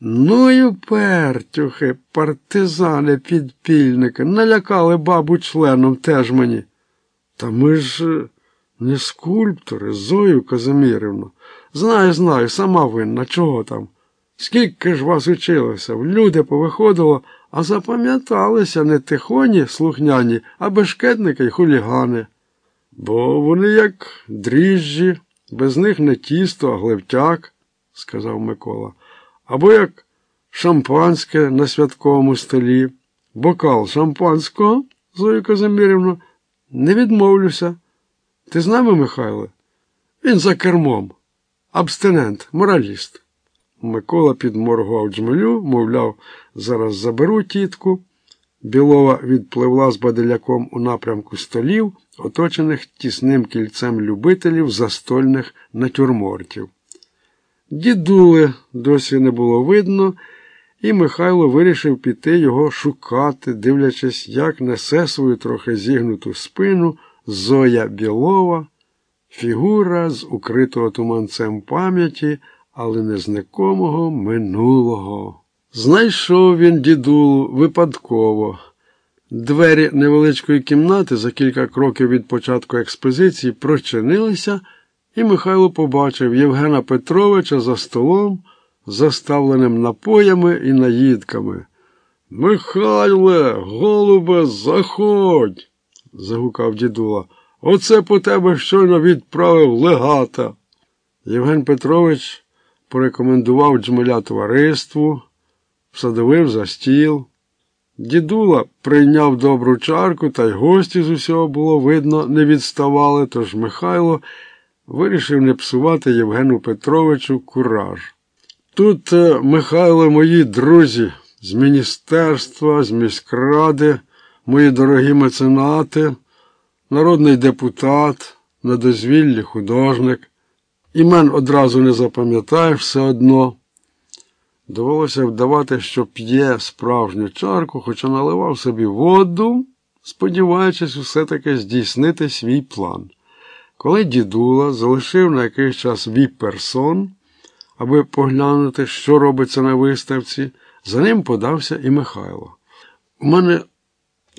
Ну й упертюхи, партизани, підпільники, налякали бабу членом теж мені. Та ми ж е, не скульптори, Зою Казимірівну. Знаю, знаю, сама винна, чого там. Скільки ж вас училося, в люди повиходило, а запам'яталися не тихоні слухняні, а бешкетники й хулігани. Бо вони як дріжджі, без них не тісто, а глевтяк, сказав Микола. Або як шампанське на святковому столі. Бокал шампанського, Зою Казимирівну, не відмовлюся. Ти з нами, Михайле? Він за кермом. Абстинент, мораліст. Микола підморгував джмелю, мовляв, зараз заберу тітку. Білова відпливла з баделяком у напрямку столів, оточених тісним кільцем любителів застольних натюрмортів. Дідули досі не було видно, і Михайло вирішив піти його шукати, дивлячись, як несе свою трохи зігнуту спину Зоя Білова, фігура з укритого туманцем пам'яті, але незнакомого минулого. Знайшов він дідулу випадково. Двері невеличкої кімнати за кілька кроків від початку експозиції прочинилися, і Михайло побачив Євгена Петровича за столом, заставленим напоями і наїдками. Михайле, голубе, заходь, загукав дідула. Оце по тебе щойно відправив легата. Євген Петрович порекомендував джмеля товариству, всадовив за стіл. Дідула прийняв добру чарку, та й гості з усього було видно, не відставали, тож Михайло вирішив не псувати Євгену Петровичу кураж. Тут, е, Михайло, мої друзі, з міністерства, з міськради, мої дорогі меценати, народний депутат, на дозвіллі художник. Імен одразу не запам'ятаєш все одно. Довелося вдавати, що п'є справжню чарку, хоча наливав собі воду, сподіваючись все-таки здійснити свій план. Коли дідула залишив на якийсь час віп-персон, аби поглянути, що робиться на виставці, за ним подався і Михайло. У мене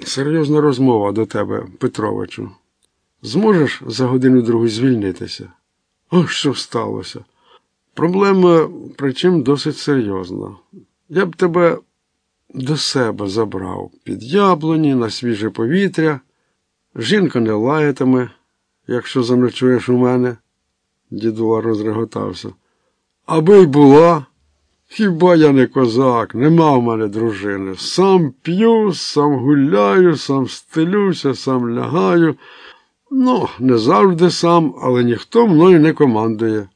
серйозна розмова до тебе, Петровичу. Зможеш за годину другу звільнитися? О, що сталося? Проблема, причим досить серйозна. Я б тебе до себе забрав під яблуні, на свіже повітря. Жінка не лаятиме, якщо заночуєш у мене, дідула розреготався. Аби й була, хіба я не козак, нема в мене дружини. Сам п'ю, сам гуляю, сам стелюся, сам лягаю. Ну, не завжди сам, але ніхто мною не командує.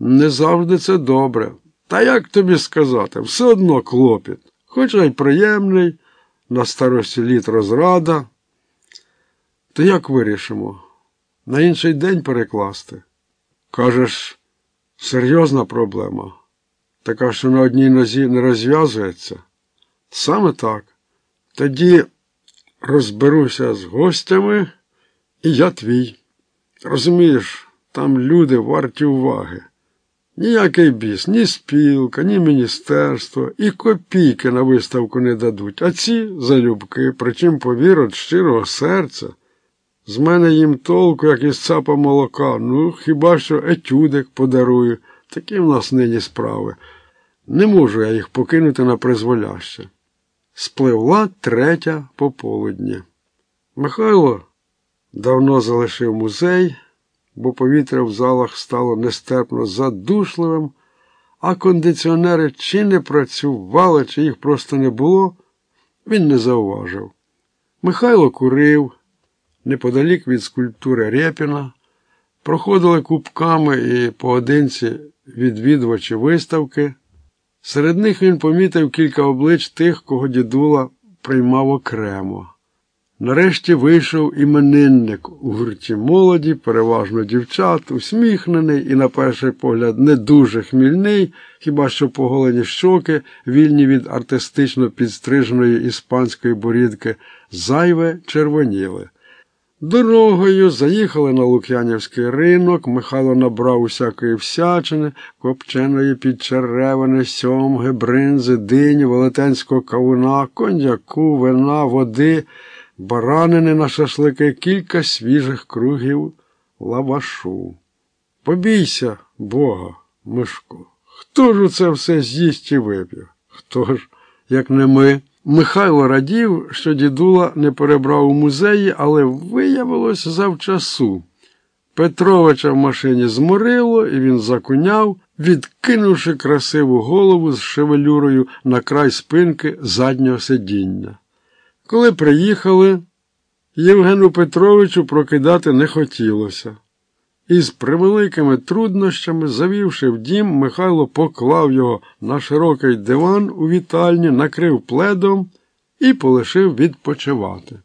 Не завжди це добре. Та як тобі сказати, все одно клопіт, хоча й приємний, на старості літ розрада. То як вирішимо? На інший день перекласти? Кажеш, серйозна проблема, така, що на одній нозі не розв'язується? Саме так. Тоді розберуся з гостями, і я твій. Розумієш, там люди варті уваги. Ніякий біс, ні спілка, ні міністерство, і копійки на виставку не дадуть, а ці залюбки, причим повірять щирого серця. З мене їм толку, як із цапа молока, ну хіба що етюдик подарую. Такі в нас нині справи. Не можу я їх покинути на призволяще. Спливла третя пополудні. Михайло давно залишив музей бо повітря в залах стало нестерпно задушливим, а кондиціонери чи не працювали, чи їх просто не було, він не зауважив. Михайло курив неподалік від скульптури Рєпіна, проходили кубками і поодинці відвідувачі виставки. Серед них він помітив кілька облич тих, кого дідула приймав окремо. Нарешті вийшов іменинник у гурті молоді, переважно дівчат, усміхнений і, на перший погляд, не дуже хмільний, хіба що поголені щоки, вільні від артистично підстриженої іспанської борідки, зайве червоніли. Дорогою заїхали на Лук'янівський ринок, Михайло набрав усякої всячини, копченої підчеревини, сьомги, бринзи, дині, велетенського кавуна, коньяку, вина, води, баранини на шашлики, кілька свіжих кругів лавашу. Побійся, Бога, Мишко. Хто ж у це все з'їсть і вип'є? Хто ж, як не ми? Михайло радів, що дідула не перебрав у музеї, але виявилось завчасу. Петровича в машині зморило, і він закуняв, відкинувши красиву голову з шевелюрою на край спинки заднього сидіння. Коли приїхали, Євгену Петровичу прокидати не хотілося. І з превеликими труднощами, завівши в дім, Михайло поклав його на широкий диван у вітальні, накрив пледом і полишив відпочивати.